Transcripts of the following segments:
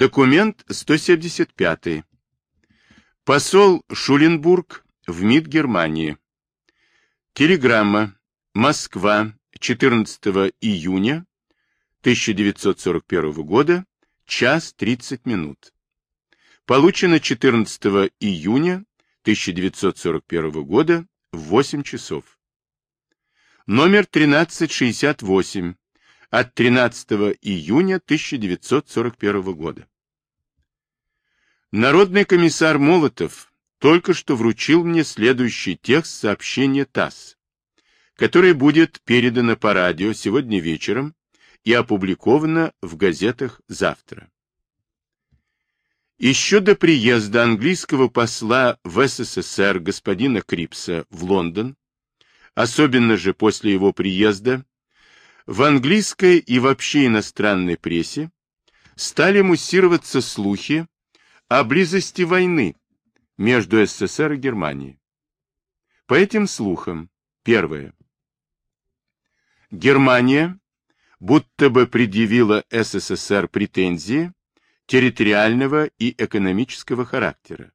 Документ 175. Посол Шуленбург в МИД Германии. Телеграмма. Москва. 14 июня 1941 года. Час 30 минут. Получено 14 июня 1941 года в 8 часов. Номер 1368 от 13 июня 1941 года. Народный комиссар Молотов только что вручил мне следующий текст сообщения ТАСС, который будет передано по радио сегодня вечером и опубликовано в газетах завтра. Еще до приезда английского посла в СССР господина Крипса в Лондон, особенно же после его приезда, в английской и вообще иностранной прессе стали муссироваться слухи о близости войны между СССР и Германией. По этим слухам, первое. Германия будто бы предъявила СССР претензии территориального и экономического характера.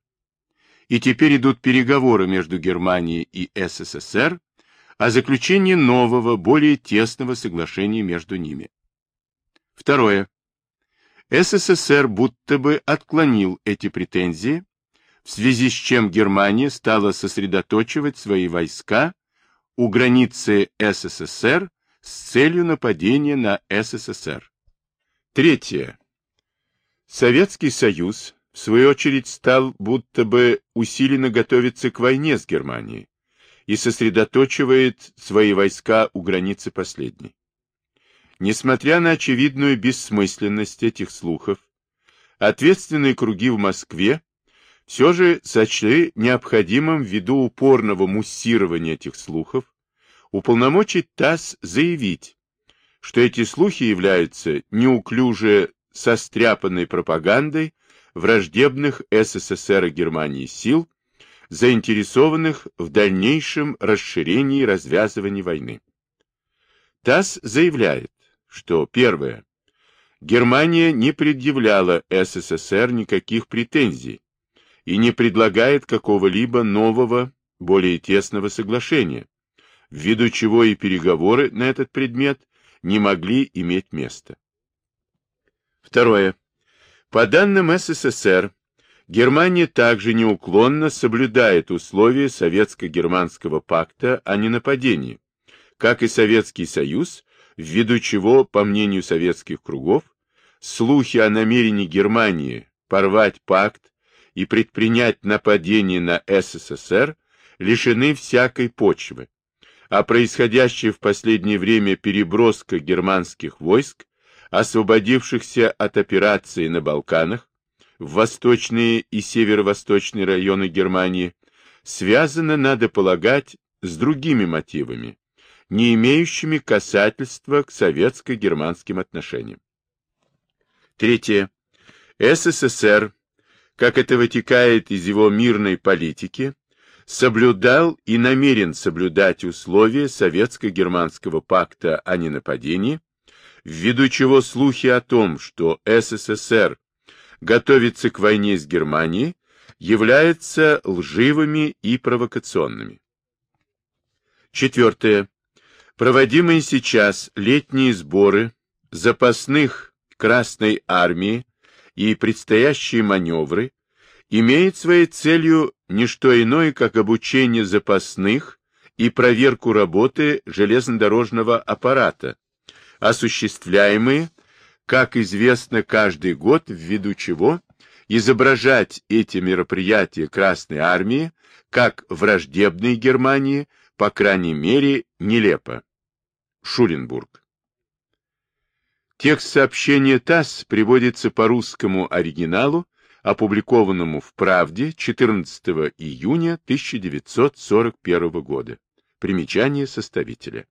И теперь идут переговоры между Германией и СССР о заключении нового, более тесного соглашения между ними. Второе. СССР будто бы отклонил эти претензии, в связи с чем Германия стала сосредоточивать свои войска у границы СССР с целью нападения на СССР. Третье. Советский Союз, в свою очередь, стал будто бы усиленно готовиться к войне с Германией и сосредоточивает свои войска у границы последней. Несмотря на очевидную бессмысленность этих слухов, ответственные круги в Москве все же сочли необходимым ввиду упорного муссирования этих слухов уполномочить ТАСС заявить, что эти слухи являются неуклюже состряпанной пропагандой враждебных СССР и Германии сил, заинтересованных в дальнейшем расширении и развязывании войны. ТАСС заявляет, что первое. Германия не предъявляла СССР никаких претензий и не предлагает какого-либо нового, более тесного соглашения, ввиду чего и переговоры на этот предмет не могли иметь места. Второе. По данным СССР, Германия также неуклонно соблюдает условия Советско-Германского пакта о ненападении, как и Советский Союз, ввиду чего, по мнению советских кругов, слухи о намерении Германии порвать пакт и предпринять нападение на СССР лишены всякой почвы, а происходящая в последнее время переброска германских войск, освободившихся от операции на Балканах, в восточные и северо-восточные районы Германии, связано, надо полагать, с другими мотивами, не имеющими касательства к советско-германским отношениям. Третье. СССР, как это вытекает из его мирной политики, соблюдал и намерен соблюдать условия Советско-германского пакта о ненападении, ввиду чего слухи о том, что СССР готовится к войне с Германией, являются лживыми и провокационными. Четвертое. Проводимые сейчас летние сборы запасных Красной Армии и предстоящие маневры имеют своей целью не что иное, как обучение запасных и проверку работы железнодорожного аппарата, осуществляемые как известно, каждый год, ввиду чего изображать эти мероприятия Красной Армии как враждебной Германии, по крайней мере, нелепо. Шуленбург. Текст сообщения ТАСС приводится по русскому оригиналу, опубликованному в «Правде» 14 июня 1941 года. Примечание составителя.